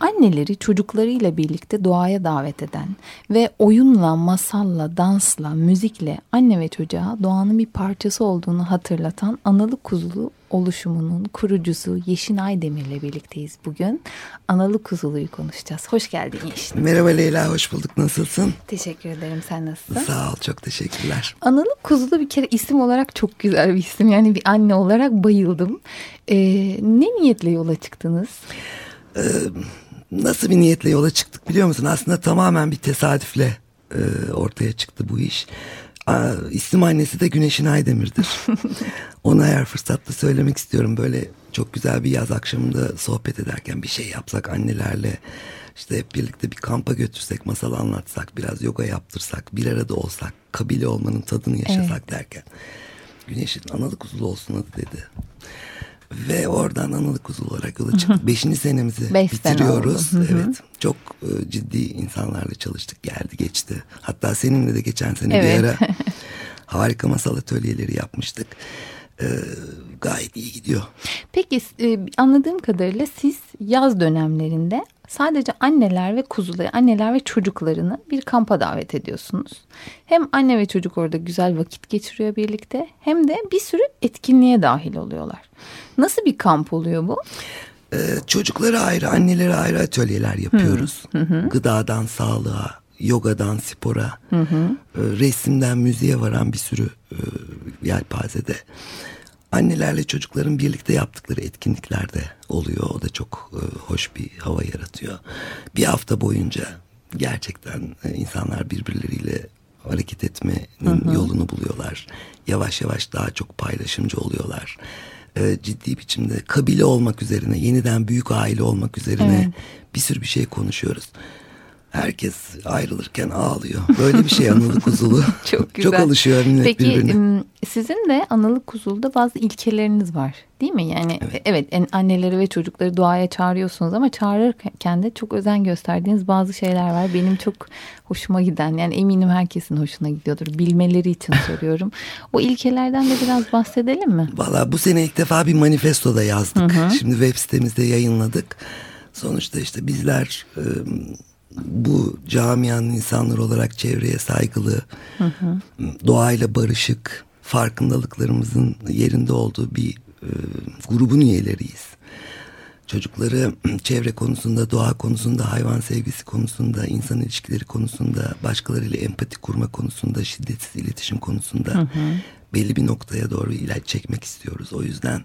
Anneleri çocuklarıyla birlikte doğaya davet eden ve oyunla, masalla, dansla, müzikle anne ve çocuğa doğanın bir parçası olduğunu hatırlatan Analı Kuzulu oluşumunun kurucusu Yeşin Aydemir'le birlikteyiz bugün. Analı Kuzulu'yu konuşacağız. Hoş geldin Yeşin. Merhaba Leyla, hoş bulduk. Nasılsın? Teşekkür ederim. Sen nasılsın? Sağ ol, çok teşekkürler. Analı Kuzulu bir kere isim olarak çok güzel bir isim. Yani bir anne olarak bayıldım. Ee, ne niyetle yola çıktınız? Ee, nasıl bir niyetle yola çıktık biliyor musun? Aslında tamamen bir tesadüfle e, ortaya çıktı bu iş. Aa, isim annesi de Güneşin Aydemir'dir. Ona eğer fırsatta söylemek istiyorum. Böyle çok güzel bir yaz akşamında sohbet ederken bir şey yapsak annelerle. işte hep birlikte bir kampa götürsek, masal anlatsak, biraz yoga yaptırsak, bir arada olsak, kabile olmanın tadını yaşasak evet. derken. Güneşin analı kuzulu olsun adı dedi. Ve oradan analık kuzul olarak yola çıktık. Beşinci senemizi Beş bitiriyoruz. Sene evet. Çok e, ciddi insanlarla çalıştık. Geldi geçti. Hatta seninle de geçen sene evet. bir ara harika masal atölyeleri yapmıştık. Ee, gayet iyi gidiyor. Peki e, anladığım kadarıyla siz yaz dönemlerinde sadece anneler ve kuzuları, anneler ve çocuklarını bir kampa davet ediyorsunuz. Hem anne ve çocuk orada güzel vakit geçiriyor birlikte hem de bir sürü etkinliğe dahil oluyorlar. Nasıl bir kamp oluyor bu? Ee, çocuklara ayrı, annelere ayrı atölyeler yapıyoruz. Hı hı. Gıdadan sağlığa, yogadan spora, hı hı. E, resimden müziğe varan bir sürü e, yelpazede annelerle çocukların birlikte yaptıkları etkinliklerde oluyor. O da çok e, hoş bir hava yaratıyor. Bir hafta boyunca gerçekten e, insanlar birbirleriyle hareket etmenin hı hı. yolunu buluyorlar. Yavaş yavaş daha çok paylaşımcı oluyorlar. E, ciddi biçimde kabile olmak üzerine, yeniden büyük aile olmak üzerine evet. bir sürü bir şey konuşuyoruz. Herkes ayrılırken ağlıyor. Böyle bir şey analı kuzulu. Çok güzel. Çok alışıyor millet Peki, birbirine. sizin de analı kuzulda bazı ilkeleriniz var değil mi? Yani evet. evet anneleri ve çocukları doğaya çağırıyorsunuz ama çağırırken de çok özen gösterdiğiniz bazı şeyler var. Benim çok hoşuma giden yani eminim herkesin hoşuna gidiyordur. Bilmeleri için soruyorum. o ilkelerden de biraz bahsedelim mi? Valla bu sene ilk defa bir manifestoda yazdık. Hı hı. Şimdi web sitemizde yayınladık. Sonuçta işte bizler bu camianın insanları olarak çevreye saygılı, hı hı. doğayla barışık, farkındalıklarımızın yerinde olduğu bir e, grubun üyeleriyiz. Çocukları çevre konusunda, doğa konusunda, hayvan sevgisi konusunda, insan ilişkileri konusunda, başkalarıyla empati kurma konusunda, şiddetsiz iletişim konusunda hı hı. belli bir noktaya doğru ilaç çekmek istiyoruz. O yüzden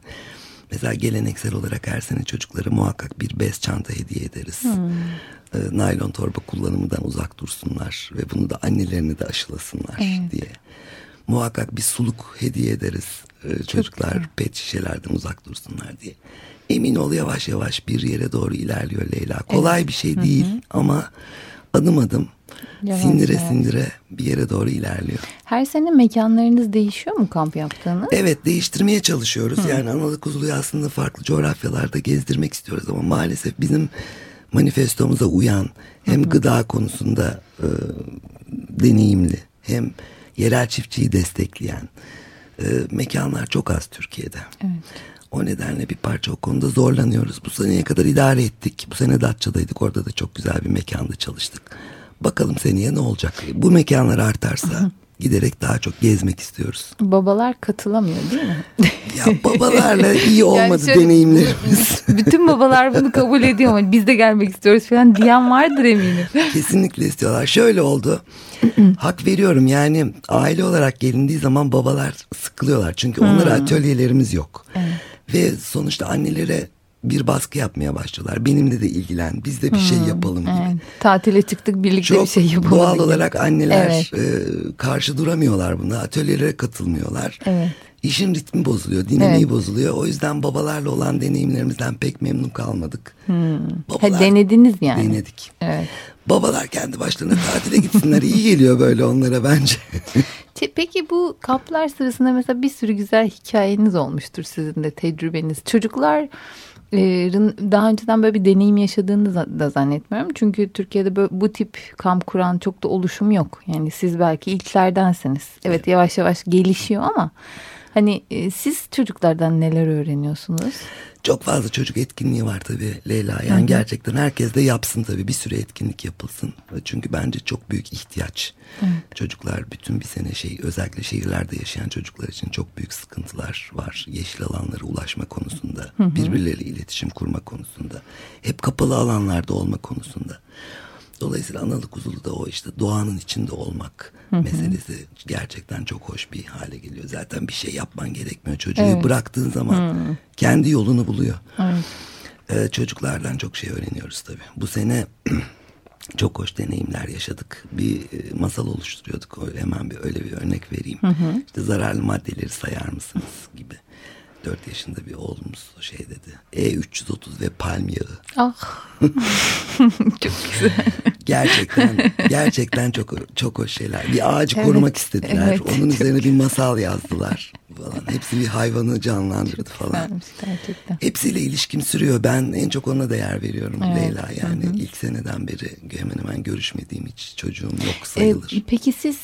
mesela geleneksel olarak her sene çocuklara muhakkak bir bez çanta hediye ederiz. Hmm e, naylon torba kullanımından uzak dursunlar ve bunu da annelerine de aşılasınlar evet. diye. Muhakkak bir suluk hediye ederiz. E, çocuklar güzel. pet şişelerden uzak dursunlar diye. Emin ol yavaş yavaş bir yere doğru ilerliyor Leyla. Kolay evet. bir şey değil Hı-hı. ama adım adım Yavaş sindire yavaş. sindire bir yere doğru ilerliyor. Her sene mekanlarınız değişiyor mu kamp yaptığınız? Evet değiştirmeye çalışıyoruz. Hı. Yani Analı Kuzulu'yu aslında farklı coğrafyalarda gezdirmek istiyoruz ama maalesef bizim manifestomuza uyan hem hı gıda konusunda e, deneyimli hem yerel çiftçiyi destekleyen e, mekanlar çok az Türkiye'de. Evet. O nedenle bir parça o konuda zorlanıyoruz. Bu seneye kadar idare ettik. Bu sene Datça'daydık. Orada da çok güzel bir mekanda çalıştık. Bakalım seneye ne olacak? Bu mekanlar artarsa giderek daha çok gezmek istiyoruz. Babalar katılamıyor değil mi? Ya babalarla iyi olmadı yani şöyle, deneyimlerimiz. Bütün babalar bunu kabul ediyor ama biz de gelmek istiyoruz falan diyen vardır eminim. Kesinlikle istiyorlar. Şöyle oldu. hak veriyorum yani aile olarak gelindiği zaman babalar sıkılıyorlar. Çünkü onlara hmm. atölyelerimiz yok. Evet. Ve sonuçta annelere bir baskı yapmaya başlıyorlar. Benimle de ilgilen, biz de bir şey hmm, şey yapalım gibi. Evet. Tatile çıktık birlikte Çok bir şey yapalım. doğal gibi. olarak anneler evet. e, karşı duramıyorlar buna. Atölyelere katılmıyorlar. Evet. işin ritmi bozuluyor, dinamiği Evet. bozuluyor. O yüzden babalarla olan deneyimlerimizden pek memnun kalmadık. Ha, denediniz yani. Denedik. Evet. Babalar kendi başlarına tatile gitsinler. iyi geliyor böyle onlara bence. Peki bu kamplar sırasında mesela bir sürü güzel hikayeniz olmuştur sizin de tecrübeniz. Çocukların daha önceden böyle bir deneyim yaşadığını da zannetmiyorum. Çünkü Türkiye'de böyle, bu tip kamp kuran çok da oluşum yok. Yani siz belki ilklerdensiniz. Evet yavaş yavaş gelişiyor ama hani e, siz çocuklardan neler öğreniyorsunuz? Çok fazla çocuk etkinliği var tabii Leyla. Yani gerçekten herkes de yapsın tabii. Bir sürü etkinlik yapılsın. Çünkü bence çok büyük ihtiyaç. Çocuklar bütün bir sene şey özellikle şehirlerde yaşayan çocuklar için çok büyük sıkıntılar var. Yeşil alanlara ulaşma konusunda, birbirleriyle iletişim kurma konusunda, hep kapalı alanlarda olma konusunda. Dolayısıyla analı kuzulu da o işte doğanın içinde olmak meselesi gerçekten çok hoş bir hale geliyor. Zaten bir şey yapman gerekmiyor. Çocuğu Evet. bıraktığın zaman kendi yolunu buluyor. Ee, çocuklardan çok şey öğreniyoruz tabii. Bu sene çok hoş deneyimler yaşadık. Bir e, masal oluşturuyorduk. Öyle hemen bir öyle bir örnek vereyim. İşte zararlı maddeleri sayar mısınız gibi. 4 yaşında bir oğlumuz şey dedi. E330 ve palm yağı. Ah çok güzel. Gerçekten gerçekten çok çok hoş şeyler. Bir ağacı korumak istediler. evet, Onun çok üzerine bir masal yazdılar falan. Hepsi bir hayvanı canlandırdı falan. Güzelmiş gerçekten. Hepsiyle ilişkim sürüyor. Ben en çok ona değer veriyorum Evet. Leyla. Yani ilk seneden beri hemen hemen görüşmediğim hiç çocuğum yok Ee, sayılır. peki siz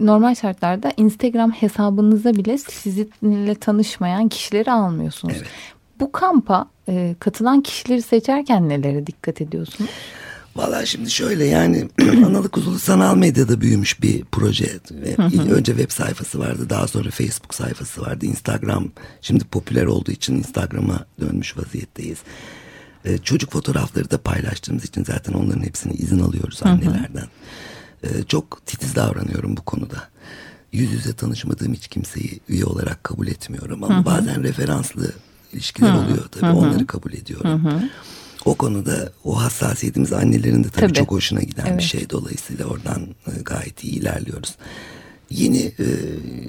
normal şartlarda Instagram hesabınıza bile sizinle tanışmayan kişileri almıyorsunuz. Evet. Bu kampa e, katılan kişileri seçerken nelere dikkat ediyorsunuz? Valla şimdi şöyle yani analı kuzulu sanal medyada büyümüş bir proje. Önce web sayfası vardı daha sonra Facebook sayfası vardı. Instagram şimdi popüler olduğu için Instagram'a dönmüş vaziyetteyiz. Ee, çocuk fotoğrafları da paylaştığımız için zaten onların hepsini izin alıyoruz annelerden. Ee, çok titiz davranıyorum bu konuda. Yüz yüze tanışmadığım hiç kimseyi üye olarak kabul etmiyorum. Ama bazen referanslı ilişkiler oluyor tabii onları kabul ediyorum. O konuda o hassasiyetimiz annelerin de tabii, Tabii. çok hoşuna giden Evet. bir şey. Dolayısıyla oradan e, gayet iyi ilerliyoruz. Yeni e,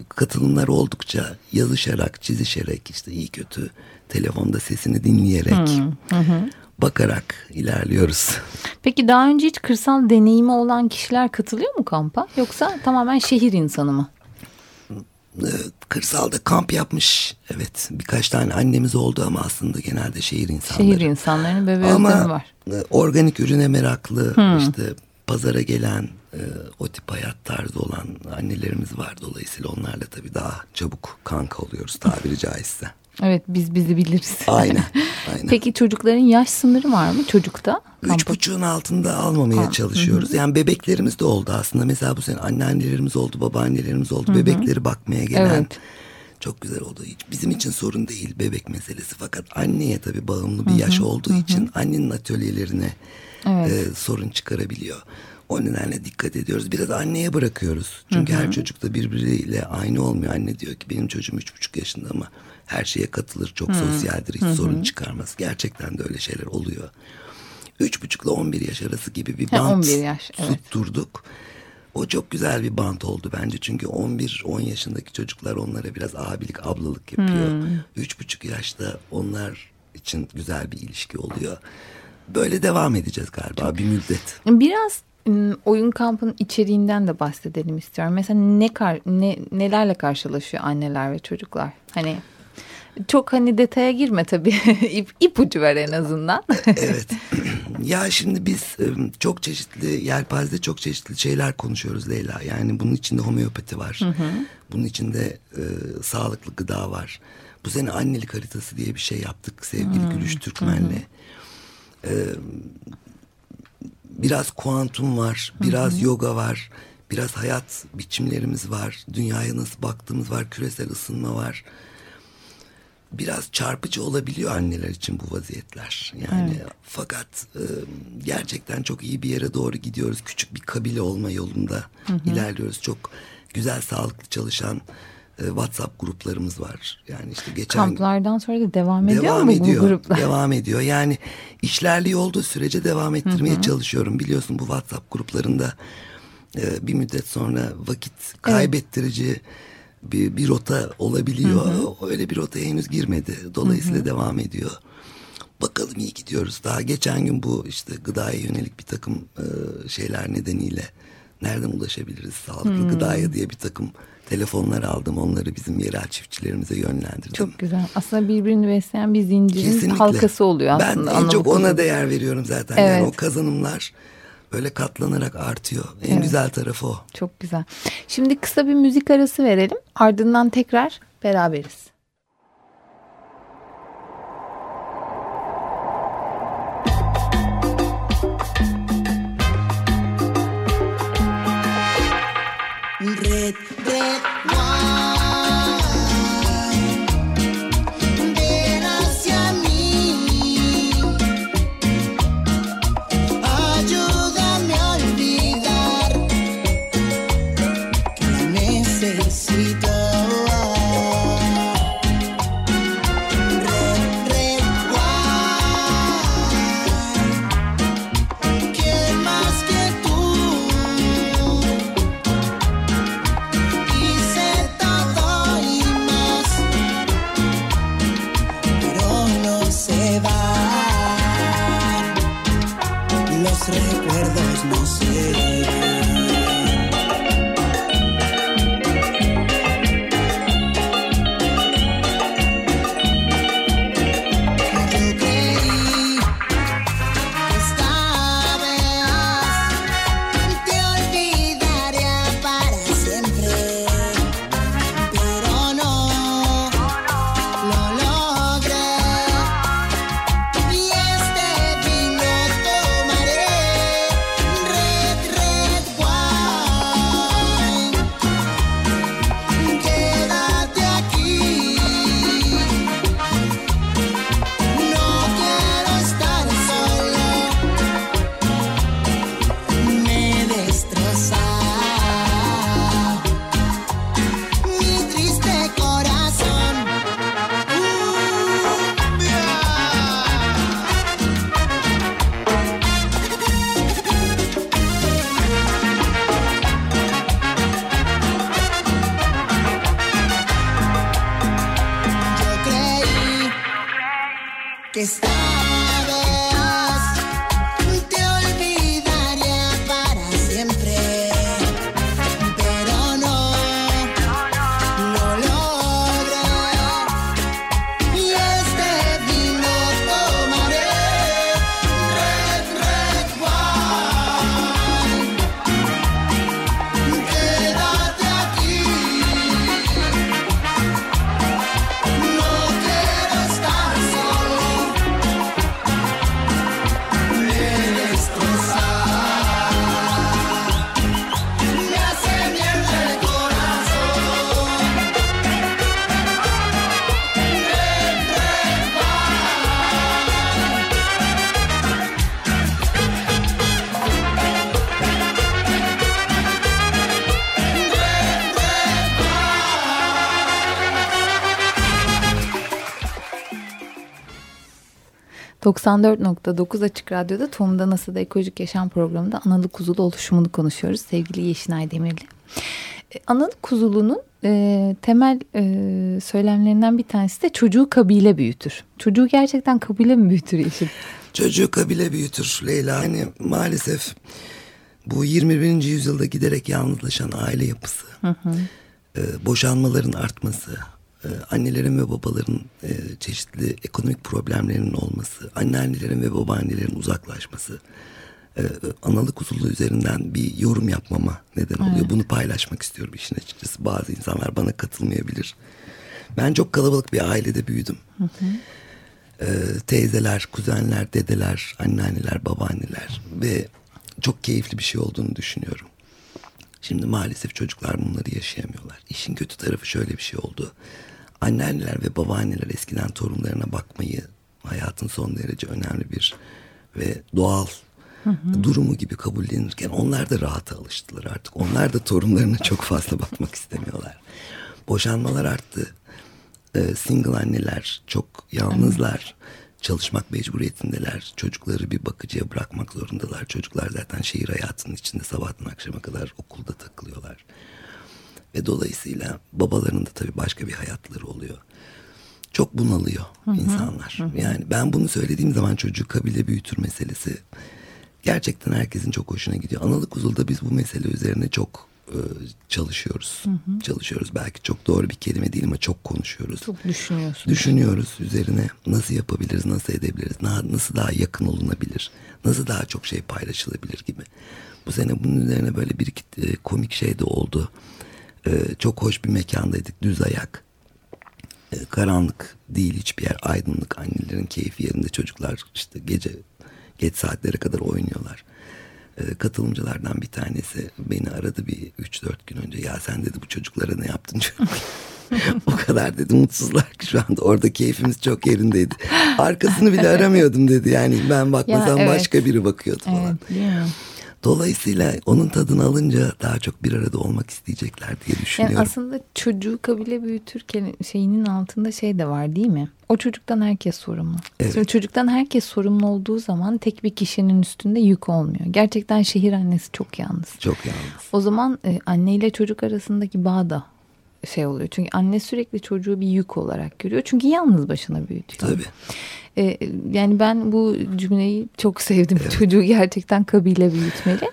katılımlar oldukça yazışarak, çizişerek işte iyi kötü telefonda sesini dinleyerek bakarak ilerliyoruz. Peki daha önce hiç kırsal deneyimi olan kişiler katılıyor mu kampa? Yoksa tamamen şehir insanı mı? E, Kırsalda kamp yapmış evet birkaç tane annemiz oldu ama aslında genelde şehir insanları. Şehir bir özlemi Ama var. e, organik ürüne meraklı işte pazara gelen e, o tip hayat tarzı olan annelerimiz var. Dolayısıyla onlarla tabii daha çabuk kanka oluyoruz tabiri caizse. Evet biz bizi biliriz. Aynen. aynen. Peki çocukların yaş sınırı var mı çocukta? Üç buçuğun altında almamaya çalışıyoruz. Yani bebeklerimiz de oldu aslında. Mesela bu sene anneannelerimiz oldu, babaannelerimiz oldu. Bebekleri bakmaya gelen. Evet. Çok güzel oldu. Hiç bizim için sorun değil bebek meselesi. Fakat anneye tabii bağımlı bir yaş olduğu için annenin atölyelerine Evet. e, sorun çıkarabiliyor. O nedenle dikkat ediyoruz. Biraz anneye bırakıyoruz. Çünkü her çocuk da birbiriyle aynı olmuyor. Anne diyor ki benim çocuğum üç buçuk yaşında ama her şeye katılır. Çok sosyaldir. Hiç sorun çıkarmaz. Gerçekten de öyle şeyler oluyor. Üç buçukla on bir yaş arası gibi bir bant 11 yaş, evet. tutturduk. O çok güzel bir bant oldu bence. Çünkü 11-10 yaşındaki çocuklar onlara biraz abilik, ablalık yapıyor. Hmm. Üç buçuk yaşta onlar için güzel bir ilişki oluyor. Böyle devam edeceğiz galiba bir müddet. Biraz oyun kampının içeriğinden de bahsedelim istiyorum. Mesela ne kar, ne nelerle karşılaşıyor anneler ve çocuklar? Hani çok hani detaya girme tabii. İp, ipucu ver en azından. Evet. ya şimdi biz çok çeşitli yelpazede çok çeşitli şeyler konuşuyoruz Leyla. Yani bunun içinde homeopati var. Bunun içinde e, sağlıklı gıda var. Bu sene annelik haritası diye bir şey yaptık sevgili Gülüş Türkmen'le. E, biraz kuantum var, biraz yoga var, biraz hayat biçimlerimiz var, dünyaya nasıl baktığımız var, küresel ısınma var biraz çarpıcı olabiliyor anneler için bu vaziyetler. Yani fakat e, gerçekten çok iyi bir yere doğru gidiyoruz. Küçük bir kabile olma yolunda ilerliyoruz. Çok güzel sağlıklı çalışan e, WhatsApp gruplarımız var. Yani işte geçen Kamplardan sonra da devam ediyor devam mu ediyor. bu gruplar? Devam ediyor. Yani işlerli olduğu sürece devam ettirmeye çalışıyorum. Biliyorsun bu WhatsApp gruplarında e, bir müddet sonra vakit kaybettirici bir, bir rota olabiliyor. Hı hı. Öyle bir rotaya henüz girmedi. Dolayısıyla hı hı. devam ediyor. Bakalım iyi gidiyoruz. Daha geçen gün bu işte gıdaya yönelik bir takım e, şeyler nedeniyle nereden ulaşabiliriz sağlıklı hmm. gıdaya diye bir takım telefonlar aldım. Onları bizim yerel çiftçilerimize yönlendirdim. Çok güzel. Aslında birbirini besleyen bir zincirin Kesinlikle. halkası oluyor aslında. Ben en çok ona değer veriyorum zaten. Evet. Yani o kazanımlar böyle katlanarak artıyor. En evet. güzel tarafı o. Çok güzel. Şimdi kısa bir müzik arası verelim. Ardından tekrar beraberiz. this. ...94.9 Açık Radyo'da Tohumda Nasıl'da Ekolojik Yaşam programında analı kuzulu oluşumunu konuşuyoruz sevgili Yeşinay Demirli. E, analı kuzulunun e, temel e, söylemlerinden bir tanesi de çocuğu kabile büyütür. Çocuğu gerçekten kabile mi büyütür Yeşil? Çocuğu kabile büyütür Leyla. Hani maalesef bu 21. yüzyılda giderek yalnızlaşan aile yapısı, hı hı. E, boşanmaların artması, e, annelerin ve babaların e, çeşitli ekonomik problemlerinin olması, anneannelerin ve babaannelerin uzaklaşması, e, analık usulü üzerinden bir yorum yapmama neden oluyor. Evet. Bunu paylaşmak istiyorum işin açıkçası. Bazı insanlar bana katılmayabilir. Ben çok kalabalık bir ailede büyüdüm. Hı hı. E, teyzeler, kuzenler, dedeler, anneanneler, babaanneler ve çok keyifli bir şey olduğunu düşünüyorum. Şimdi maalesef çocuklar bunları yaşayamıyorlar. İşin kötü tarafı şöyle bir şey oldu. Anneanneler ve babaanneler eskiden torunlarına bakmayı hayatın son derece önemli bir ve doğal durumu gibi kabullenirken onlar da rahata alıştılar artık. Onlar da torunlarına çok fazla bakmak istemiyorlar. Boşanmalar arttı. Ee, single anneler çok yalnızlar. Çalışmak mecburiyetindeler. Çocukları bir bakıcıya bırakmak zorundalar. Çocuklar zaten şehir hayatının içinde sabahtan akşama kadar okulda takılıyorlar. Ve dolayısıyla babaların da tabii başka bir hayatları oluyor. Çok bunalıyor insanlar. Yani ben bunu söylediğim zaman çocuğu kabile büyütür meselesi gerçekten herkesin çok hoşuna gidiyor. Analık uzulda biz bu mesele üzerine çok e, çalışıyoruz. Çalışıyoruz belki çok doğru bir kelime değil ama çok konuşuyoruz. Çok düşünüyorsunuz. Düşünüyoruz üzerine nasıl yapabiliriz, nasıl edebiliriz, na- nasıl daha yakın olunabilir, nasıl daha çok şey paylaşılabilir gibi. Bu sene bunun üzerine böyle bir e, komik şey de oldu. E, çok hoş bir mekandaydık, düz ayak. E, karanlık değil hiçbir yer, aydınlık. Annelerin keyfi yerinde çocuklar işte gece geç saatlere kadar oynuyorlar. E, katılımcılardan bir tanesi beni aradı bir 3-4 gün önce. Ya sen dedi bu çocuklara ne yaptın o kadar dedi mutsuzlar ki şu anda orada keyfimiz çok yerindeydi. Arkasını bile aramıyordum dedi. Yani ben bakmasam Ya, evet. başka biri bakıyordu falan. Evet mi? Dolayısıyla onun tadını alınca daha çok bir arada olmak isteyecekler diye Yani düşünüyorum. aslında çocuğu kabile büyütürken şeyinin altında şey de var değil mi? O çocuktan herkes sorumlu. Evet. Şimdi çocuktan herkes sorumlu olduğu zaman tek bir kişinin üstünde yük olmuyor. Gerçekten şehir annesi çok yalnız. Çok yalnız. O zaman e, anne ile çocuk arasındaki bağ da şey oluyor. Çünkü anne sürekli çocuğu bir yük olarak görüyor. Çünkü yalnız başına büyütüyor. Tabii. E, yani ben bu cümleyi çok sevdim. Çocuğu gerçekten kabile büyütmeli.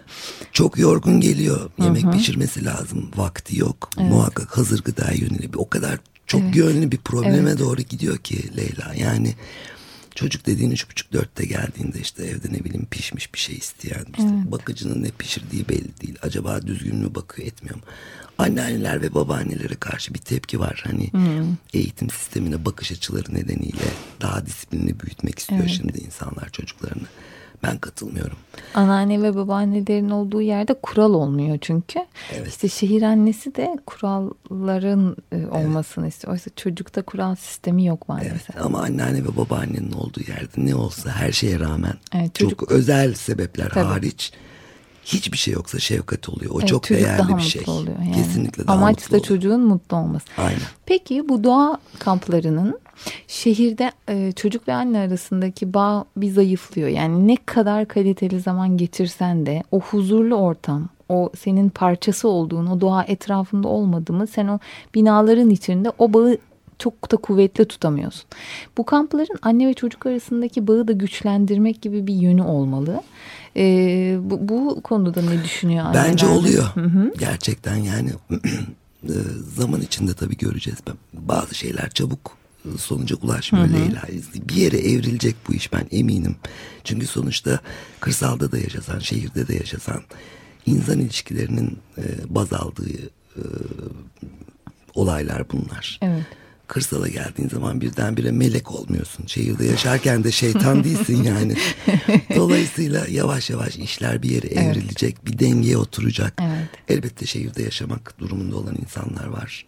Çok yorgun geliyor. Yemek pişirmesi lazım. Vakti yok. Muhakkak hazır gıdaya yönelik. O kadar çok Evet. yönlü bir probleme Evet. doğru gidiyor ki Leyla. Yani çocuk dediğin üç buçuk dörtte geldiğinde işte evde ne bileyim pişmiş bir şey isteyen. işte bakıcının ne pişirdiği belli değil. Acaba düzgün mü bakıyor etmiyor mu? Anneanneler ve babaannelere karşı bir tepki var. Hani eğitim sistemine bakış açıları nedeniyle daha disiplinli büyütmek istiyor şimdi insanlar çocuklarını. Ben katılmıyorum. Anneanne ve babaannelerin olduğu yerde kural olmuyor çünkü. Evet. İşte şehir annesi de kuralların e, olmasını istiyor. Oysa çocukta kural sistemi yok maalesef. Evet, ama anneanne ve babaannenin olduğu yerde ne olsa her şeye rağmen Evet, çocuk- çok özel sebepler Tabii. hariç hiçbir şey yoksa şefkat oluyor. O Evet, çok değerli daha bir şey. oluyor yani. Kesinlikle daha Amaç da çocuğun mutlu olması. Aynen. Peki bu doğa kamplarının şehirde e, çocuk ve anne arasındaki bağ bir zayıflıyor. Yani ne kadar kaliteli zaman geçirsen de o huzurlu ortam, o senin parçası olduğun o doğa etrafında olmadı mı sen o binaların içinde o bağı çok da kuvvetli tutamıyorsun. Bu kampların anne ve çocuk arasındaki bağı da güçlendirmek gibi bir yönü olmalı. E, bu, bu konuda ne düşünüyor anneler? Bence oluyor. Gerçekten yani e, zaman içinde tabii göreceğiz. Bazı şeyler çabuk e, sonuca ulaşmıyor Leyla. Bir yere evrilecek bu iş ben eminim. Çünkü sonuçta kırsalda da yaşasan, şehirde de yaşasan insan ilişkilerinin e, baz aldığı e, olaylar bunlar. Evet. Kırsala geldiğin zaman birdenbire melek olmuyorsun. Şehirde yaşarken de şeytan değilsin yani. Dolayısıyla yavaş yavaş işler bir yere evrilecek, bir dengeye oturacak. Evet. Elbette şehirde yaşamak durumunda olan insanlar var.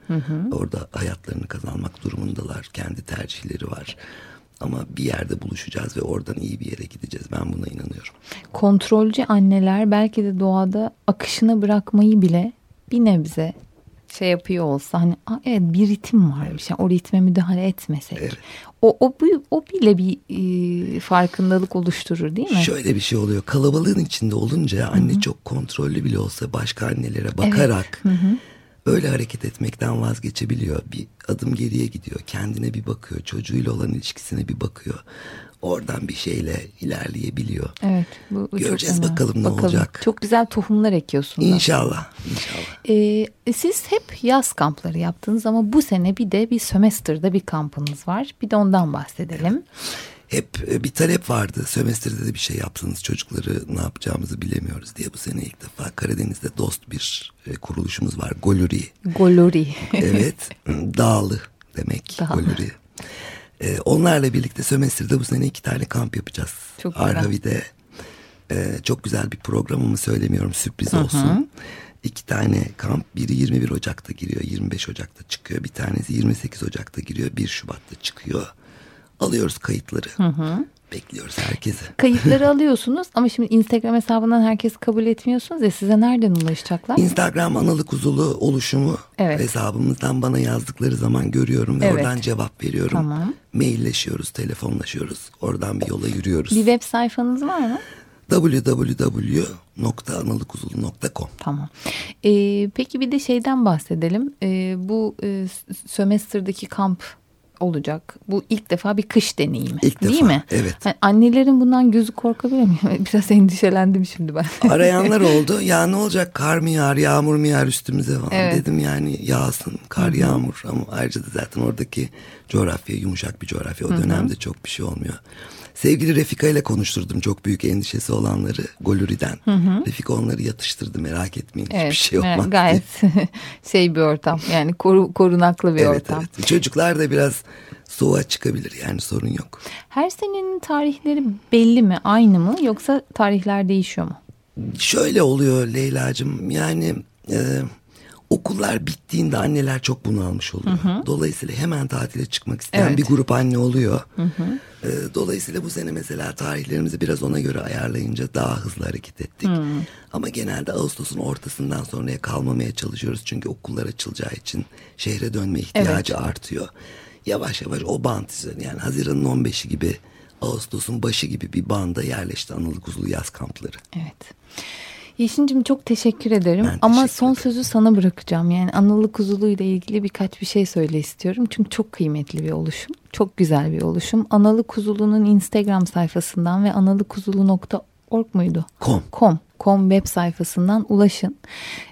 Orada hayatlarını kazanmak durumundalar. Kendi tercihleri var. Ama bir yerde buluşacağız ve oradan iyi bir yere gideceğiz. Ben buna inanıyorum. kontrolcü anneler belki de doğada akışına bırakmayı bile bir nebze şey yapıyor olsa hani "Aa, evet bir ritim varmış yani o ritme müdahale etmesek Evet. o, o, o bile bir e, farkındalık oluşturur değil mi? Şöyle bir şey oluyor. Kalabalığın içinde olunca anne çok kontrollü bile olsa başka annelere bakarak öyle hareket etmekten vazgeçebiliyor. Bir adım geriye gidiyor. Kendine bir bakıyor. Çocuğuyla olan ilişkisine bir bakıyor. Oradan bir şeyle ilerleyebiliyor. Evet. Bu, bu Göreceğiz çok bakalım ne olacak. Çok güzel tohumlar ekiyorsun. da. İnşallah. İnşallah. Ee, siz hep yaz kampları yaptınız ama bu sene bir de bir sömestrda bir kampınız var. Bir de ondan bahsedelim. Hep e, bir talep vardı. Sömestrde de bir şey yapsanız çocukları ne yapacağımızı bilemiyoruz diye bu sene ilk defa Karadeniz'de dost bir e, kuruluşumuz var. Goluri. Golori. Evet. Dağlı demek. Dağlı. Goluri. E, onlarla birlikte sömestrde bu sene iki tane kamp yapacağız. Çok güzel. Arhavi'de e, çok güzel bir program ama söylemiyorum sürpriz olsun. İki tane kamp. Biri 21 Ocak'ta giriyor. 25 Ocak'ta çıkıyor. Bir tanesi 28 Ocak'ta giriyor. 1 Şubat'ta çıkıyor. Alıyoruz kayıtları. Bekliyoruz herkesi. Kayıtları alıyorsunuz ama şimdi Instagram hesabından herkes kabul etmiyorsunuz ya size nereden ulaşacaklar? Instagram analık uzulu oluşumu Evet. hesabımızdan bana yazdıkları zaman görüyorum ve Evet. oradan cevap veriyorum. Tamam. Mailleşiyoruz, telefonlaşıyoruz. Oradan bir yola yürüyoruz. Bir web sayfanız var mı? www.analıkuzulu.com Tamam. Ee, peki bir de şeyden bahsedelim. Ee, bu e, sömestr'daki kamp olacak. Bu ilk defa bir kış deneyimi. İlk değil defa, mi? evet. Yani annelerin bundan gözü korkabilir mi? Biraz endişelendim şimdi ben. Arayanlar oldu. Ya ne olacak kar mı yağar, yağmur mu yağar üstümüze falan. Evet. Dedim yani yağsın, kar yağmur. Ama ayrıca da zaten oradaki coğrafya yumuşak bir coğrafya. O dönemde çok bir şey olmuyor. Sevgili Refika ile konuşturdum çok büyük endişesi olanları Goluri'den. Refika onları yatıştırdı merak etmeyin hiçbir şey olmaz. Gayet şey bir ortam. Yani koru, korunaklı bir evet, ortam. evet. Çocuklar da biraz soğuğa çıkabilir yani sorun yok. Her senenin tarihleri belli mi? Aynı mı? Yoksa tarihler değişiyor mu? Şöyle oluyor Leyla'cığım yani e, okullar bittiğinde anneler çok bunalmış oluyor. Dolayısıyla hemen tatile çıkmak isteyen Evet. bir grup anne oluyor. E, dolayısıyla bu sene mesela tarihlerimizi biraz ona göre ayarlayınca daha hızlı hareket ettik. Ama genelde Ağustos'un ortasından sonraya kalmamaya çalışıyoruz. Çünkü okullar açılacağı için şehre dönme ihtiyacı artıyor. Yavaş yavaş o bant üzerine yani Haziran'ın 15'i gibi Ağustos'un başı gibi bir banda yerleşti Anadolu Kuzulu yaz kampları. Evet. Yeşincim çok teşekkür ederim Ben ama teşekkür son ederim. sözü sana bırakacağım. Yani Analı Kuzulu ile ilgili birkaç bir şey söyle istiyorum. Çünkü çok kıymetli bir oluşum. Çok güzel bir oluşum. Analı Kuzulu'nun Instagram sayfasından ve analıkuzulu.org muydu? Com. Com. Com web sayfasından ulaşın.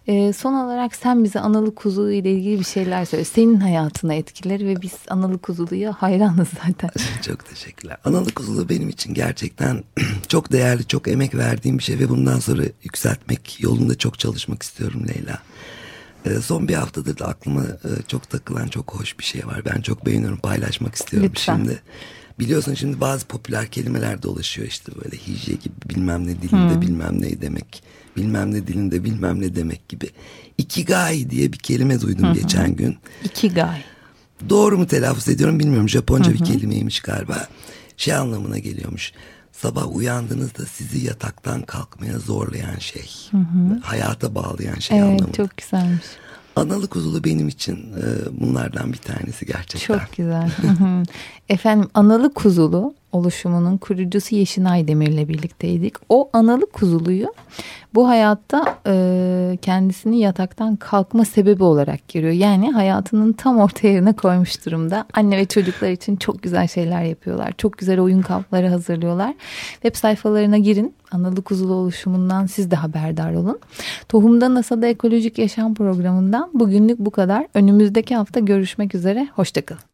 Ee, son olarak sen bize Analı Kuzulu ile ilgili bir şeyler söyle. Senin hayatına etkileri ve biz Analı Kuzulu'ya hayranız zaten. Çok teşekkürler. Analı kuzulu benim için gerçekten çok değerli, çok emek verdiğim bir şey ve bundan sonra yükseltmek yolunda çok çalışmak istiyorum Leyla. Ee, son bir haftadır da aklıma e, çok takılan çok hoş bir şey var. Ben çok beğeniyorum, paylaşmak istiyorum Lütfen. şimdi. Biliyorsun şimdi bazı popüler kelimeler dolaşıyor işte böyle hijye gibi bilmem ne dilinde bilmem ne demek. Bilmem ne dilinde bilmem ne demek gibi. Ikigai diye bir kelime duydum geçen gün. Ikigai. Doğru mu telaffuz ediyorum bilmiyorum. Japonca bir kelimeymiş galiba. Şey anlamına geliyormuş. Sabah uyandığınızda sizi yataktan kalkmaya zorlayan şey. Hayata bağlayan şey Evet anlamında. çok güzelmiş. Analı kuzulu benim için e, bunlardan bir tanesi gerçekten. Çok güzel. Efendim Analı Kuzulu oluşumunun kurucusu Yeşin Aydemir'le birlikteydik. O Analı Kuzulu'yu bu hayatta e, kendisini yataktan kalkma sebebi olarak görüyor. Yani hayatının tam orta yerine koymuş durumda. Anne ve çocuklar için çok güzel şeyler yapıyorlar. Çok güzel oyun kampları hazırlıyorlar. Web sayfalarına girin. Analı Kuzulu oluşumundan siz de haberdar olun. Tohumda NASA'da Ekolojik Yaşam programından bugünlük bu kadar. Önümüzdeki hafta görüşmek üzere. Hoşçakalın.